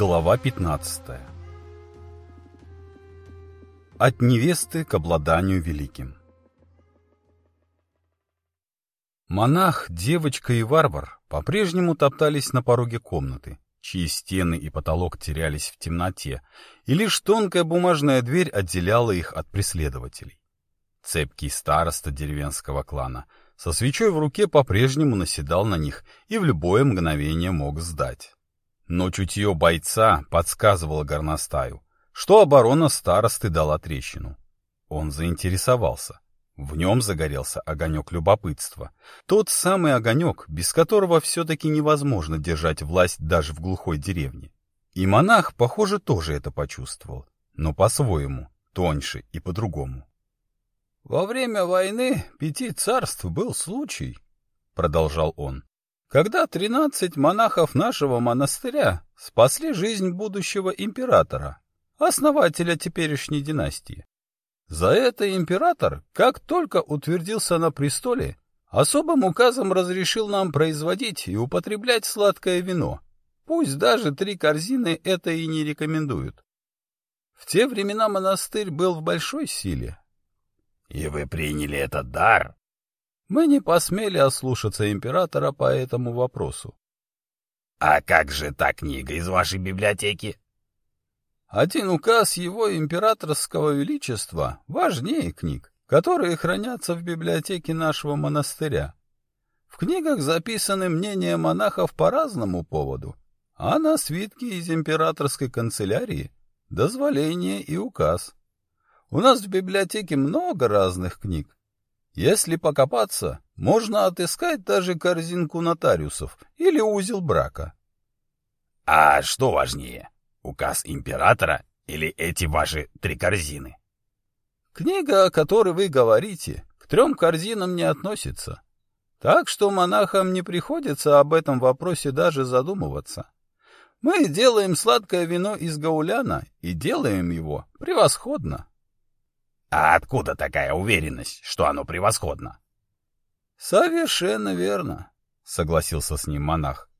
Глава 15 От невесты к обладанию великим Монах, девочка и варвар по-прежнему топтались на пороге комнаты, чьи стены и потолок терялись в темноте, и лишь тонкая бумажная дверь отделяла их от преследователей. Цепкий староста деревенского клана со свечой в руке по-прежнему наседал на них и в любое мгновение мог сдать. Но чутье бойца подсказывало горностаю, что оборона старосты дала трещину. Он заинтересовался. В нем загорелся огонек любопытства. Тот самый огонек, без которого все-таки невозможно держать власть даже в глухой деревне. И монах, похоже, тоже это почувствовал, но по-своему, тоньше и по-другому. «Во время войны пяти царств был случай», — продолжал он, когда тринадцать монахов нашего монастыря спасли жизнь будущего императора, основателя теперешней династии. За это император, как только утвердился на престоле, особым указом разрешил нам производить и употреблять сладкое вино. Пусть даже три корзины это и не рекомендуют. В те времена монастырь был в большой силе. — И вы приняли этот дар? Мы не посмели ослушаться императора по этому вопросу. — А как же та книга из вашей библиотеки? Один указ его императорского величества важнее книг, которые хранятся в библиотеке нашего монастыря. В книгах записаны мнения монахов по разному поводу, а на свитке из императорской канцелярии — дозволение и указ. У нас в библиотеке много разных книг, если покопаться, можно отыскать даже корзинку нотариусов или узел брака. — А что важнее, указ императора или эти ваши три корзины? — Книга, о которой вы говорите, к трем корзинам не относится. Так что монахам не приходится об этом вопросе даже задумываться. Мы делаем сладкое вино из гауляна и делаем его превосходно. А откуда такая уверенность, что оно превосходно? Совершенно верно, согласился с ним монах.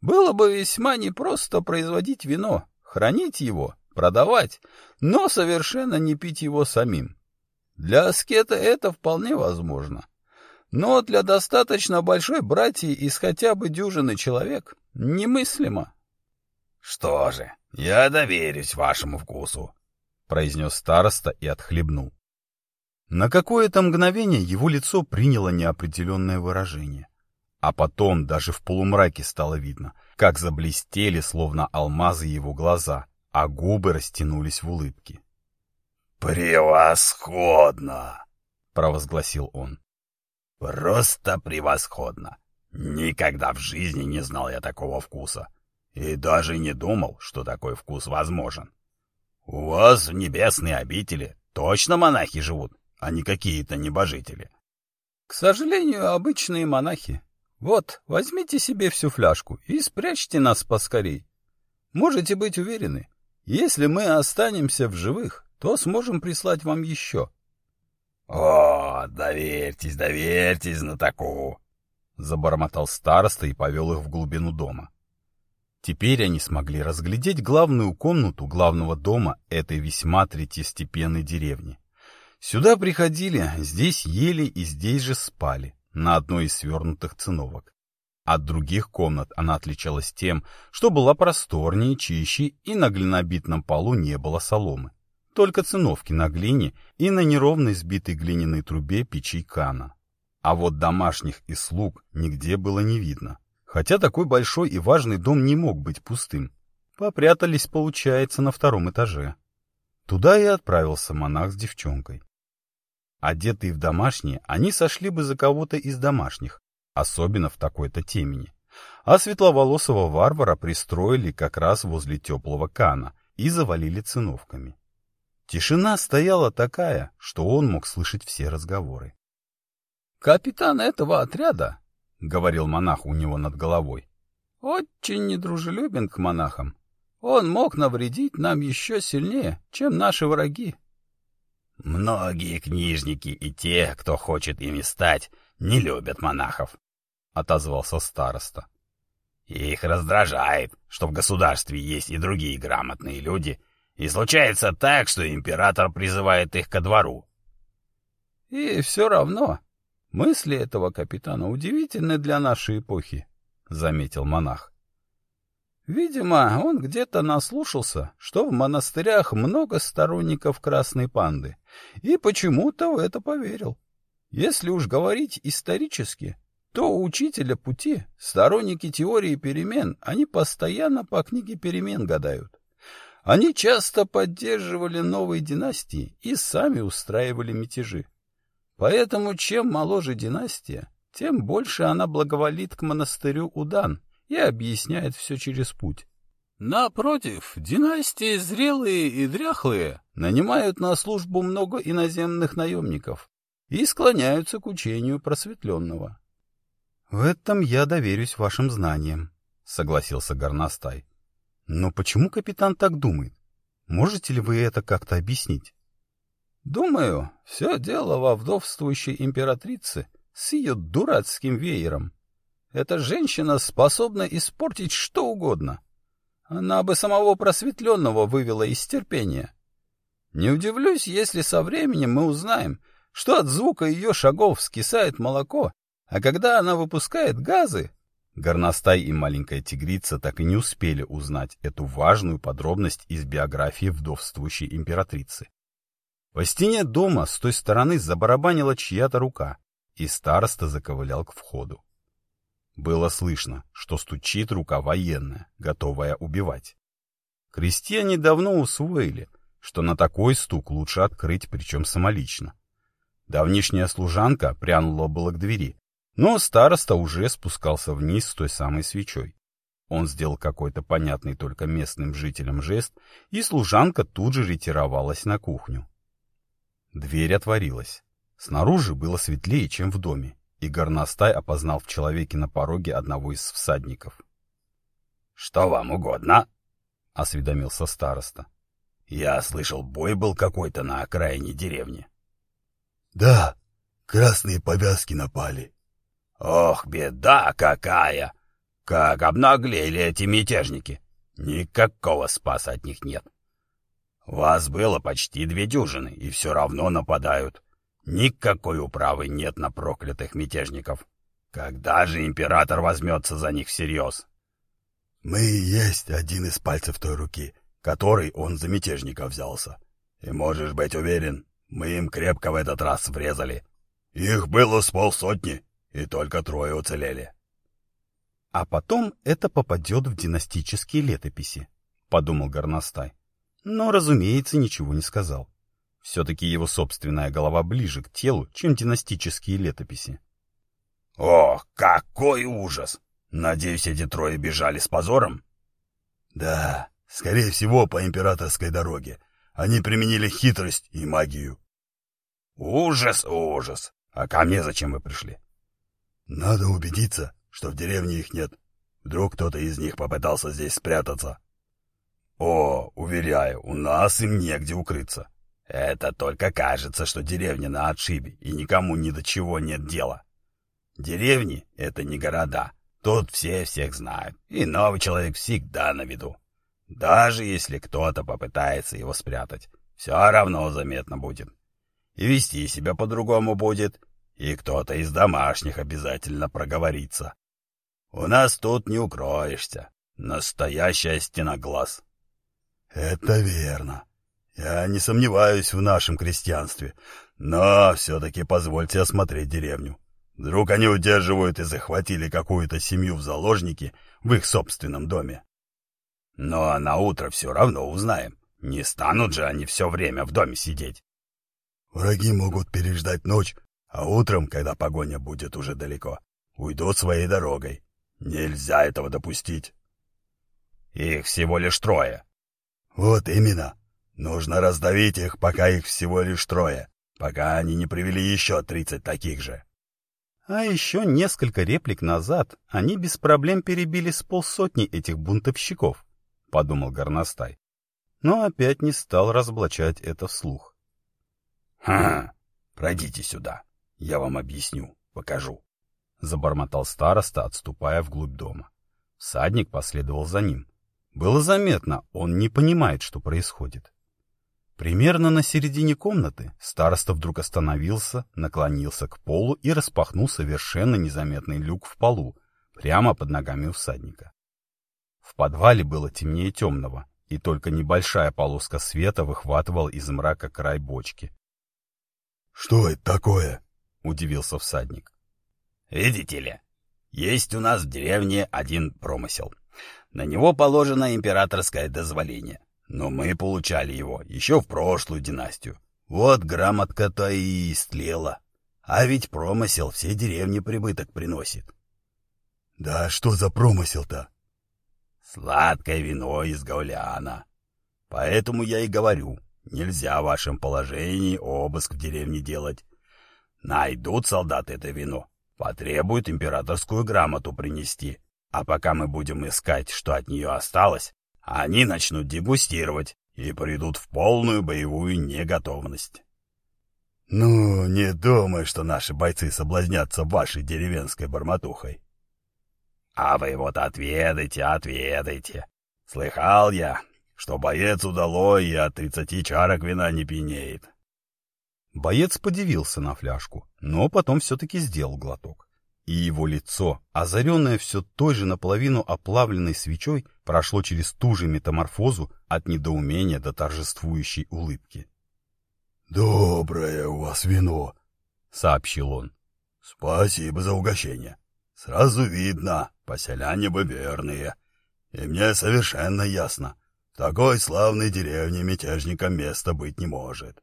Было бы весьма непросто производить вино, хранить его, продавать, но совершенно не пить его самим. Для аскета это вполне возможно. Но для достаточно большой братьи из хотя бы дюжины человек немыслимо. — Что же, я доверюсь вашему вкусу, произнес староста и отхлебнул. На какое-то мгновение его лицо приняло неопределенное выражение. А потом даже в полумраке стало видно, как заблестели, словно алмазы его глаза, а губы растянулись в улыбке. «Превосходно!» — провозгласил он. «Просто превосходно! Никогда в жизни не знал я такого вкуса, и даже не думал, что такой вкус возможен. «У вас в небесной обители точно монахи живут, а не какие-то небожители?» «К сожалению, обычные монахи. Вот, возьмите себе всю фляжку и спрячьте нас поскорей. Можете быть уверены, если мы останемся в живых, то сможем прислать вам еще». «О, доверьтесь, доверьтесь знатоку!» — забормотал староста и повел их в глубину дома. Теперь они смогли разглядеть главную комнату главного дома этой весьма третьестепенной деревни. Сюда приходили, здесь ели и здесь же спали, на одной из свернутых циновок. От других комнат она отличалась тем, что была просторнее, чище и на глинобитном полу не было соломы. Только циновки на глине и на неровной сбитой глиняной трубе печи кана. А вот домашних и слуг нигде было не видно. Хотя такой большой и важный дом не мог быть пустым. Попрятались, получается, на втором этаже. Туда и отправился монах с девчонкой. Одетые в домашние, они сошли бы за кого-то из домашних, особенно в такой-то темени. А светловолосого варвара пристроили как раз возле теплого кана и завалили циновками. Тишина стояла такая, что он мог слышать все разговоры. «Капитан этого отряда — говорил монах у него над головой. — Очень недружелюбен к монахам. Он мог навредить нам еще сильнее, чем наши враги. — Многие книжники и те, кто хочет ими стать, не любят монахов, — отозвался староста. — Их раздражает, что в государстве есть и другие грамотные люди, и случается так, что император призывает их ко двору. И все равно мысли этого капитана удивительны для нашей эпохи, — заметил монах. Видимо, он где-то наслушался, что в монастырях много сторонников Красной Панды, и почему-то в это поверил. Если уж говорить исторически, то у учителя пути, сторонники теории перемен, они постоянно по книге перемен гадают. Они часто поддерживали новые династии и сами устраивали мятежи. Поэтому чем моложе династия, тем больше она благоволит к монастырю Удан и объясняет все через путь. Напротив, династии зрелые и дряхлые нанимают на службу много иноземных наемников и склоняются к учению просветленного. — В этом я доверюсь вашим знаниям, — согласился Горностай. — Но почему капитан так думает? Можете ли вы это как-то объяснить? — Думаю, все дело во вдовствующей императрице с ее дурацким веером. Эта женщина способна испортить что угодно. Она бы самого просветленного вывела из терпения. Не удивлюсь, если со временем мы узнаем, что от звука ее шагов скисает молоко, а когда она выпускает газы... Горностай и маленькая тигрица так и не успели узнать эту важную подробность из биографии вдовствующей императрицы. По стене дома с той стороны забарабанила чья-то рука, и староста заковылял к входу. Было слышно, что стучит рука военная, готовая убивать. Крестьяне давно усвоили, что на такой стук лучше открыть, причем самолично. Давнишняя служанка прянула было к двери, но староста уже спускался вниз с той самой свечой. Он сделал какой-то понятный только местным жителям жест, и служанка тут же ретировалась на кухню. Дверь отворилась. Снаружи было светлее, чем в доме, и горностай опознал в человеке на пороге одного из всадников. — Что вам угодно? — осведомился староста. — Я слышал, бой был какой-то на окраине деревни. — Да, красные повязки напали, Ох, беда какая! Как обнаглели эти мятежники! Никакого спаса от них нет. Вас было почти две дюжины, и все равно нападают. Никакой управы нет на проклятых мятежников. Когда же император возьмется за них всерьез? Мы и есть один из пальцев той руки, который он за мятежника взялся. И можешь быть уверен, мы им крепко в этот раз врезали. Их было с полсотни, и только трое уцелели. А потом это попадет в династические летописи, подумал Горностай. Но, разумеется, ничего не сказал. Все-таки его собственная голова ближе к телу, чем династические летописи. Ох, какой ужас! Надеюсь, эти трое бежали с позором? Да, скорее всего, по императорской дороге. Они применили хитрость и магию. Ужас, ужас! А ко мне зачем вы пришли? Надо убедиться, что в деревне их нет. Вдруг кто-то из них попытался здесь спрятаться. О, уверяю, у нас им негде укрыться. Это только кажется, что деревня на отшибе, и никому ни до чего нет дела. Деревни — это не города. Тут все всех знают, и новый человек всегда на виду. Даже если кто-то попытается его спрятать, все равно заметно будет. И вести себя по-другому будет, и кто-то из домашних обязательно проговорится. У нас тут не укроешься. Настоящая стена глаз. Это верно. Я не сомневаюсь в нашем крестьянстве, но все-таки позвольте осмотреть деревню. Вдруг они удерживают и захватили какую-то семью в заложники в их собственном доме. Но на утро все равно узнаем. Не станут же они все время в доме сидеть. Враги могут переждать ночь а утром, когда погоня будет уже далеко, уйдут своей дорогой. Нельзя этого допустить. Их всего лишь трое. Вот именно. Нужно раздавить их, пока их всего лишь трое, пока они не привели еще тридцать таких же. А еще несколько реплик назад они без проблем перебили с полсотни этих бунтовщиков, — подумал Горностай. Но опять не стал разоблачать это вслух. — Ха, пройдите сюда. Я вам объясню, покажу. Забормотал староста, отступая вглубь дома. Всадник последовал за ним. Было заметно, он не понимает, что происходит. Примерно на середине комнаты староста вдруг остановился, наклонился к полу и распахнул совершенно незаметный люк в полу, прямо под ногами всадника. В подвале было темнее темного, и только небольшая полоска света выхватывала из мрака край бочки. — Что это такое? — удивился всадник. — Видите ли, есть у нас в деревне один промысел. На него положено императорское дозволение. Но мы получали его еще в прошлую династию. Вот грамотка-то и истлела. А ведь промысел всей деревне прибыток приносит. Да что за промысел-то? Сладкое вино из гауляна. Поэтому я и говорю, нельзя в вашем положении обыск в деревне делать. Найдут солдаты это вино, потребуют императорскую грамоту принести. А пока мы будем искать, что от нее осталось, они начнут дегустировать и придут в полную боевую неготовность. Ну, не думай, что наши бойцы соблазнятся вашей деревенской бормотухой. А вы вот отведайте, отведайте. Слыхал я, что боец удалой и от тридцати чарок вина не пьянеет. Боец подивился на фляжку, но потом все-таки сделал глоток и его лицо, озаренное все той же наполовину оплавленной свечой, прошло через ту же метаморфозу от недоумения до торжествующей улыбки. «Доброе у вас вино», — сообщил он. «Спасибо за угощение. Сразу видно, поселяне бы верные. И мне совершенно ясно, в такой славной деревне мятежникам места быть не может».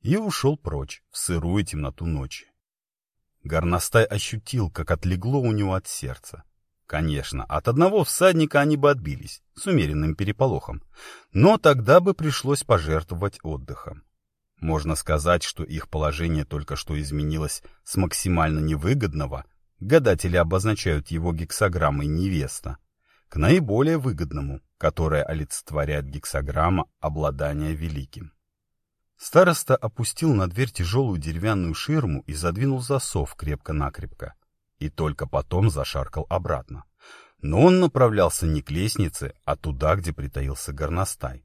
И ушел прочь в сырую темноту ночи. Горностай ощутил, как отлегло у него от сердца. Конечно, от одного всадника они бы отбились, с умеренным переполохом, но тогда бы пришлось пожертвовать отдыхом. Можно сказать, что их положение только что изменилось с максимально невыгодного, гадатели обозначают его гексограммой невеста, к наиболее выгодному, которое олицетворяет гексограмма обладания великим. Староста опустил на дверь тяжелую деревянную ширму и задвинул засов крепко-накрепко. И только потом зашаркал обратно. Но он направлялся не к лестнице, а туда, где притаился горностай.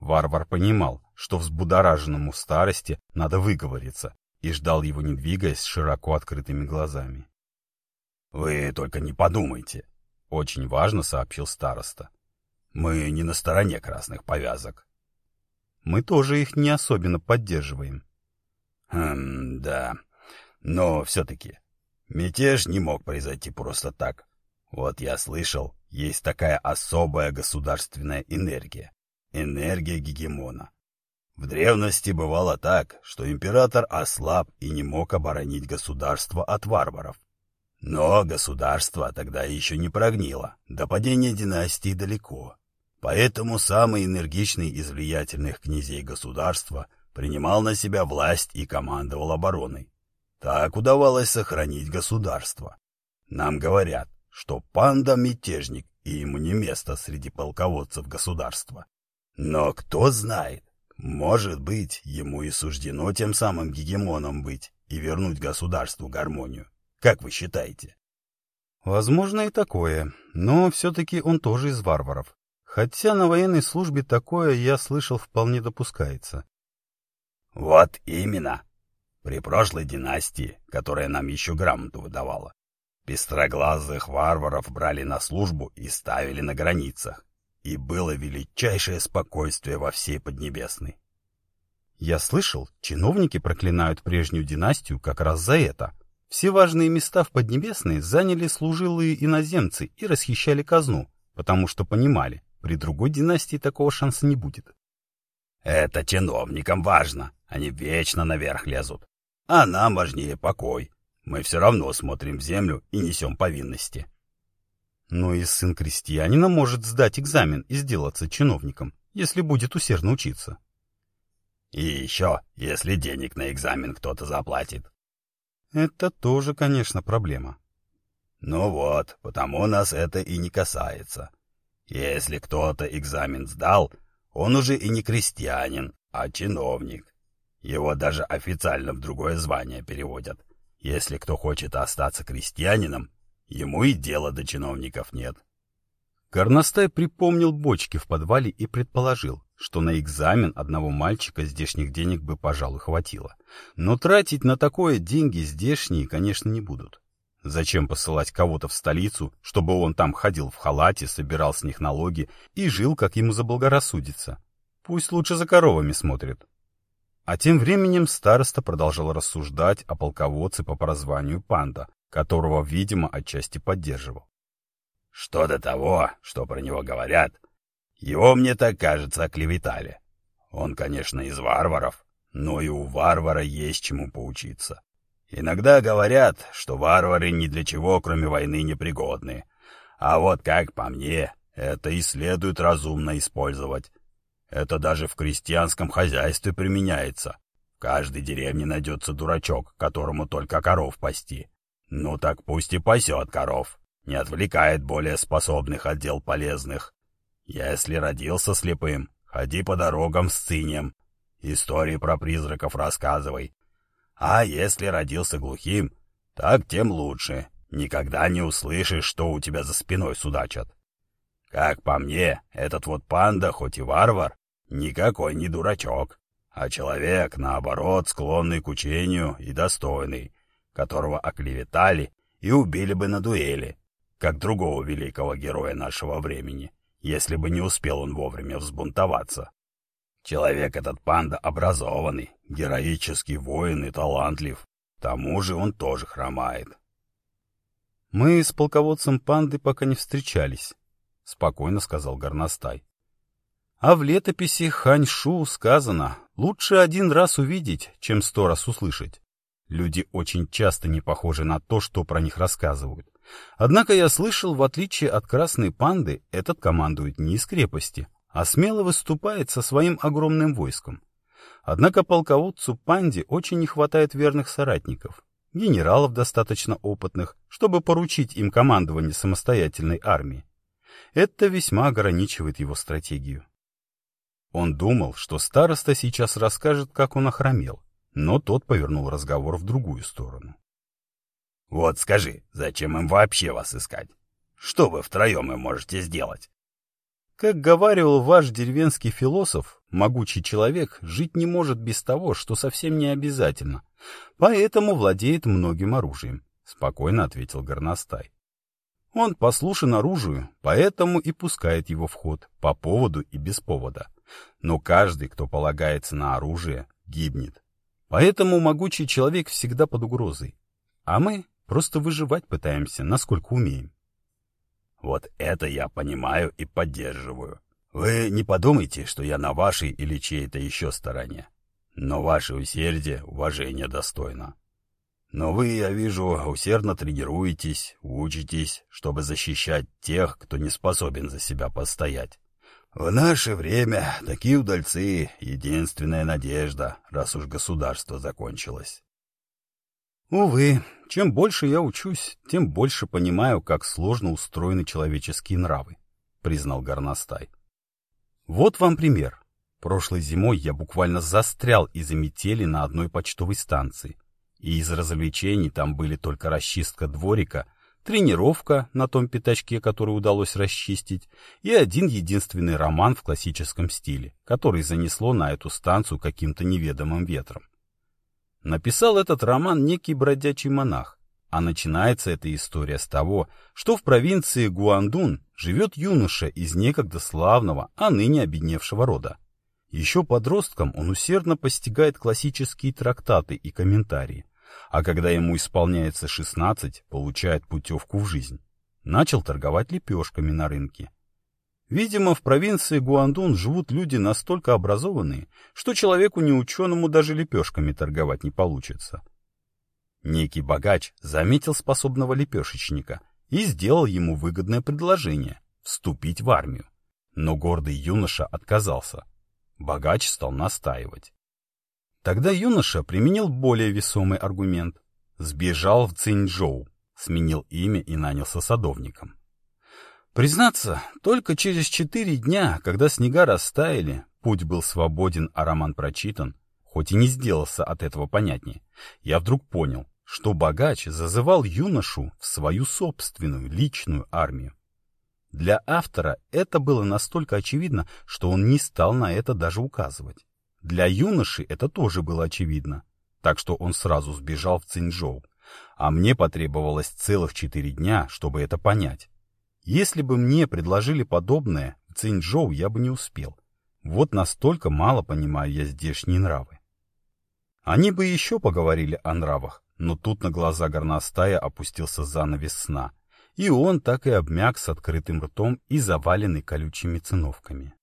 Варвар понимал, что взбудораженному старости надо выговориться, и ждал его, не двигаясь, широко открытыми глазами. — Вы только не подумайте, — очень важно сообщил староста. — Мы не на стороне красных повязок мы тоже их не особенно поддерживаем. Хм, да. Но все-таки мятеж не мог произойти просто так. Вот я слышал, есть такая особая государственная энергия. Энергия гегемона. В древности бывало так, что император ослаб и не мог оборонить государство от варваров. Но государство тогда еще не прогнило, до падения династии далеко. Поэтому самый энергичный из влиятельных князей государства принимал на себя власть и командовал обороной. Так удавалось сохранить государство. Нам говорят, что панда — мятежник, и ему не место среди полководцев государства. Но кто знает, может быть, ему и суждено тем самым гегемоном быть и вернуть государству гармонию. Как вы считаете? Возможно и такое, но все-таки он тоже из варваров. Хотя на военной службе такое, я слышал, вполне допускается. Вот именно. При прошлой династии, которая нам еще грамоту выдавала, пестроглазых варваров брали на службу и ставили на границах. И было величайшее спокойствие во всей Поднебесной. Я слышал, чиновники проклинают прежнюю династию как раз за это. Все важные места в Поднебесной заняли служилые иноземцы и расхищали казну, потому что понимали, при другой династии такого шанса не будет. Это чиновникам важно. Они вечно наверх лезут. А нам важнее покой. Мы все равно смотрим в землю и несем повинности. Но и сын крестьянина может сдать экзамен и сделаться чиновником, если будет усердно учиться. И еще, если денег на экзамен кто-то заплатит. Это тоже, конечно, проблема. Ну вот, потому нас это и не касается. Если кто-то экзамен сдал, он уже и не крестьянин, а чиновник. Его даже официально в другое звание переводят. Если кто хочет остаться крестьянином, ему и дела до чиновников нет. Горностай припомнил бочки в подвале и предположил, что на экзамен одного мальчика здешних денег бы, пожалуй, хватило. Но тратить на такое деньги здешние, конечно, не будут. Зачем посылать кого-то в столицу, чтобы он там ходил в халате, собирал с них налоги и жил, как ему заблагорассудится? Пусть лучше за коровами смотрит. А тем временем староста продолжал рассуждать о полководце по прозванию Панда, которого, видимо, отчасти поддерживал. Что до того, что про него говорят, его, мне так кажется, оклеветали. Он, конечно, из варваров, но и у варвара есть чему поучиться. Иногда говорят, что варвары ни для чего, кроме войны, не пригодны. А вот как по мне, это и следует разумно использовать. Это даже в крестьянском хозяйстве применяется. В каждой деревне найдется дурачок, которому только коров пасти. Ну так пусть и пасет коров, не отвлекает более способных от дел полезных. Если родился слепым, ходи по дорогам с цинем. Истории про призраков рассказывай. А если родился глухим, так тем лучше. Никогда не услышишь, что у тебя за спиной судачат. Как по мне, этот вот панда, хоть и варвар, никакой не дурачок, а человек, наоборот, склонный к учению и достойный, которого оклеветали и убили бы на дуэли, как другого великого героя нашего времени, если бы не успел он вовремя взбунтоваться. Человек этот панда образованный, героический воин и талантлив. К тому же он тоже хромает. «Мы с полководцем панды пока не встречались», — спокойно сказал Горностай. А в летописи Ханьшу сказано, лучше один раз увидеть, чем сто раз услышать. Люди очень часто не похожи на то, что про них рассказывают. Однако я слышал, в отличие от красной панды, этот командует не из крепости, а смело выступает со своим огромным войском. Однако полководцу панде очень не хватает верных соратников, генералов достаточно опытных, чтобы поручить им командование самостоятельной армией. Это весьма ограничивает его стратегию. Он думал, что староста сейчас расскажет, как он охромел, но тот повернул разговор в другую сторону. «Вот скажи, зачем им вообще вас искать? Что вы втроем им можете сделать?» Как говаривал ваш деревенский философ, могучий человек жить не может без того, что совсем не обязательно, поэтому владеет многим оружием, — спокойно ответил Горностай. Он послушен оружию, поэтому и пускает его в ход, по поводу и без повода. Но каждый, кто полагается на оружие, гибнет. Поэтому могучий человек всегда под угрозой. А мы просто выживать пытаемся, насколько умеем. Вот это я понимаю и поддерживаю. Вы не подумайте, что я на вашей или чьей-то еще стороне. Но ваше усердие уважения достойно. Но вы, я вижу, усердно тренируетесь, учитесь, чтобы защищать тех, кто не способен за себя постоять. В наше время такие удальцы — единственная надежда, раз уж государство закончилось. Увы, чем больше я учусь, тем больше понимаю, как сложно устроены человеческие нравы, признал Горностай. Вот вам пример. Прошлой зимой я буквально застрял из-за метели на одной почтовой станции, и из развлечений там были только расчистка дворика — тренировка на том пятачке, который удалось расчистить, и один единственный роман в классическом стиле, который занесло на эту станцию каким-то неведомым ветром. Написал этот роман некий бродячий монах, а начинается эта история с того, что в провинции Гуандун живет юноша из некогда славного, а ныне обедневшего рода. Еще подростком он усердно постигает классические трактаты и комментарии, а когда ему исполняется 16, получает путевку в жизнь. Начал торговать лепешками на рынке. Видимо, в провинции Гуандун живут люди настолько образованные, что человеку неученому даже лепешками торговать не получится. Некий богач заметил способного лепешечника и сделал ему выгодное предложение — вступить в армию. Но гордый юноша отказался. Богач стал настаивать. Тогда юноша применил более весомый аргумент. Сбежал в Циньчжоу, сменил имя и нанялся садовником. Признаться, только через четыре дня, когда снега растаяли, путь был свободен, а роман прочитан, хоть и не сделался от этого понятнее, я вдруг понял, что богач зазывал юношу в свою собственную личную армию. Для автора это было настолько очевидно, что он не стал на это даже указывать. Для юноши это тоже было очевидно, так что он сразу сбежал в Цинчжоу. А мне потребовалось целых четыре дня, чтобы это понять. Если бы мне предложили подобное, в Цинчжоу я бы не успел. Вот настолько мало понимаю я здешние нравы. Они бы еще поговорили о нравах, но тут на глаза горностая опустился занавес сна, и он так и обмяк с открытым ртом и заваленный колючими циновками.